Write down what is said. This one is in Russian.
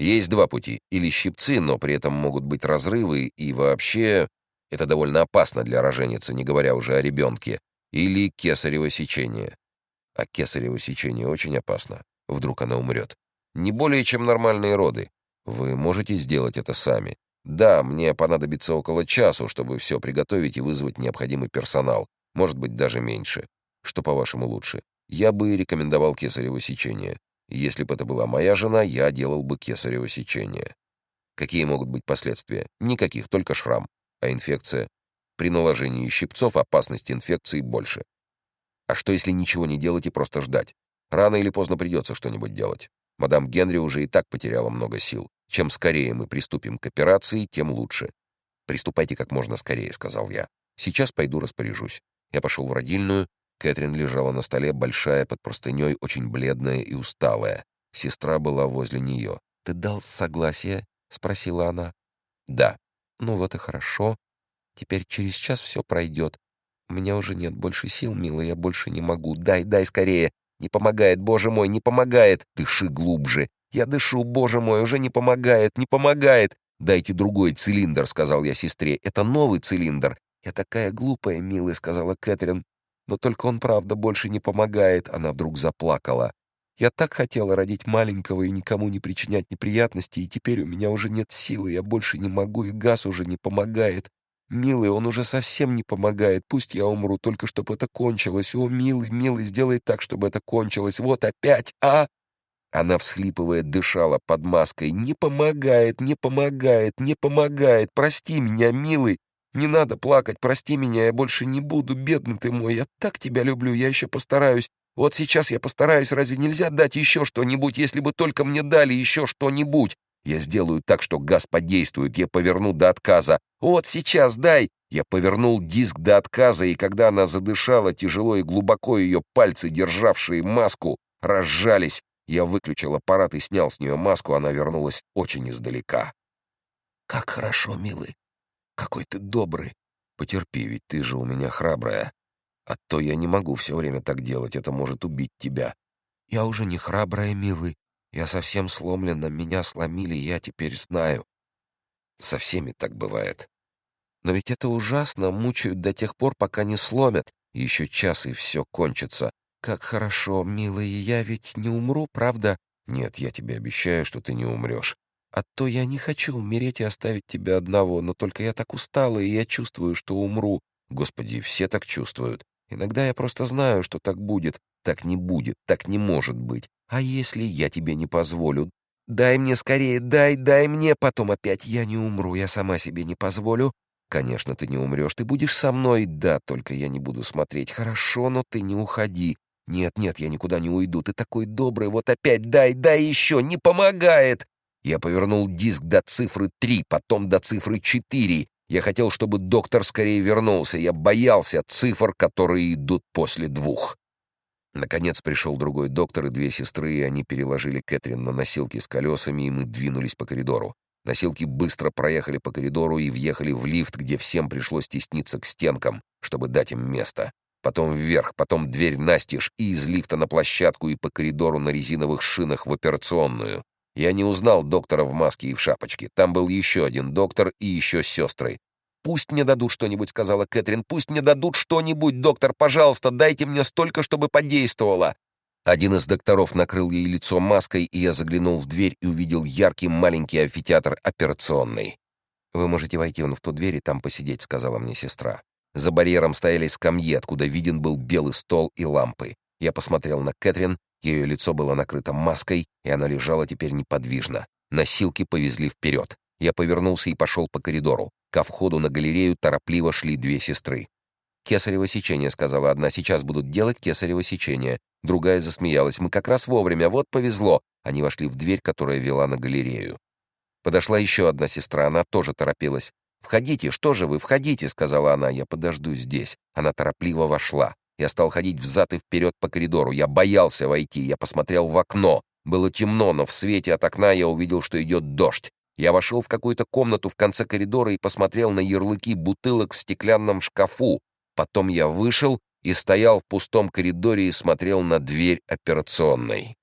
Есть два пути. Или щипцы, но при этом могут быть разрывы, и вообще это довольно опасно для роженицы, не говоря уже о ребенке. Или кесарево сечение. А кесарево сечение очень опасно. Вдруг она умрет. Не более, чем нормальные роды. Вы можете сделать это сами. Да, мне понадобится около часу, чтобы все приготовить и вызвать необходимый персонал. Может быть, даже меньше. Что, по-вашему, лучше? Я бы рекомендовал кесарево сечение. Если бы это была моя жена, я делал бы кесарево сечение. Какие могут быть последствия? Никаких, только шрам. А инфекция? При наложении щипцов опасность инфекции больше. А что, если ничего не делать и просто ждать? Рано или поздно придется что-нибудь делать. Мадам Генри уже и так потеряла много сил. Чем скорее мы приступим к операции, тем лучше. «Приступайте как можно скорее», — сказал я. «Сейчас пойду распоряжусь». Я пошел в родильную. Кэтрин лежала на столе, большая, под простыней, очень бледная и усталая. Сестра была возле нее. «Ты дал согласие?» — спросила она. «Да». «Ну вот и хорошо. Теперь через час все пройдет. У меня уже нет больше сил, милая, я больше не могу. Дай, дай скорее. Не помогает, боже мой, не помогает. Дыши глубже. Я дышу, боже мой, уже не помогает, не помогает. Дайте другой цилиндр, сказал я сестре. Это новый цилиндр. Я такая глупая, милая, сказала Кэтрин. Но только он, правда, больше не помогает. Она вдруг заплакала. Я так хотела родить маленького и никому не причинять неприятностей, и теперь у меня уже нет силы, я больше не могу, и газ уже не помогает. Милый, он уже совсем не помогает. Пусть я умру, только чтобы это кончилось. О, милый, милый, сделай так, чтобы это кончилось. Вот опять, а?» Она, всхлипывая, дышала под маской. «Не помогает, не помогает, не помогает. Прости меня, милый. Не надо плакать, прости меня, я больше не буду, бедный ты мой. Я так тебя люблю, я еще постараюсь. Вот сейчас я постараюсь. Разве нельзя дать еще что-нибудь, если бы только мне дали еще что-нибудь? Я сделаю так, что газ подействует, я поверну до отказа. Вот сейчас дай!» Я повернул диск до отказа, и когда она задышала, тяжело и глубоко ее пальцы, державшие маску, разжались. Я выключил аппарат и снял с нее маску, она вернулась очень издалека. «Как хорошо, милый! Какой ты добрый! Потерпи, ведь ты же у меня храбрая. А то я не могу все время так делать, это может убить тебя. Я уже не храбрая, милый. Я совсем сломлена, меня сломили, я теперь знаю. Со всеми так бывает. Но ведь это ужасно, мучают до тех пор, пока не сломят. Еще час, и все кончится. Как хорошо, милый, я ведь не умру, правда? Нет, я тебе обещаю, что ты не умрешь. А то я не хочу умереть и оставить тебя одного, но только я так устала, и я чувствую, что умру. Господи, все так чувствуют. Иногда я просто знаю, что так будет. Так не будет, так не может быть. А если я тебе не позволю? Дай мне скорее, дай, дай мне, потом опять я не умру, я сама себе не позволю. Конечно, ты не умрешь, ты будешь со мной, да, только я не буду смотреть. Хорошо, но ты не уходи. Нет, нет, я никуда не уйду, ты такой добрый, вот опять дай, дай еще, не помогает. Я повернул диск до цифры три, потом до цифры четыре. Я хотел, чтобы доктор скорее вернулся. Я боялся цифр, которые идут после двух. Наконец пришел другой доктор и две сестры, и они переложили Кэтрин на носилки с колесами, и мы двинулись по коридору. Носилки быстро проехали по коридору и въехали в лифт, где всем пришлось тесниться к стенкам, чтобы дать им место. Потом вверх, потом дверь настежь, и из лифта на площадку и по коридору на резиновых шинах в операционную. Я не узнал доктора в маске и в шапочке. Там был еще один доктор и еще сестры. «Пусть мне дадут что-нибудь», — сказала Кэтрин. «Пусть мне дадут что-нибудь, доктор, пожалуйста, дайте мне столько, чтобы подействовало». Один из докторов накрыл ей лицо маской, и я заглянул в дверь и увидел яркий маленький амфитеатр операционный. «Вы можете войти вон в ту дверь и там посидеть», — сказала мне сестра. За барьером стояли скамьи, откуда виден был белый стол и лампы. Я посмотрел на Кэтрин, ее лицо было накрыто маской, и она лежала теперь неподвижно. Носилки повезли вперед. Я повернулся и пошел по коридору. Ко входу на галерею торопливо шли две сестры. «Кесарево сечение», — сказала одна. «Сейчас будут делать кесарево сечение». Другая засмеялась. «Мы как раз вовремя. Вот повезло». Они вошли в дверь, которая вела на галерею. Подошла еще одна сестра. Она тоже торопилась. «Входите, что же вы, входите», — сказала она. «Я подожду здесь». Она торопливо вошла. Я стал ходить взад и вперед по коридору. Я боялся войти. Я посмотрел в окно. Было темно, но в свете от окна я увидел, что идет дождь. Я вошел в какую-то комнату в конце коридора и посмотрел на ярлыки бутылок в стеклянном шкафу. Потом я вышел и стоял в пустом коридоре и смотрел на дверь операционной.